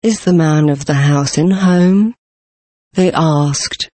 Is the man of the house in home? They asked.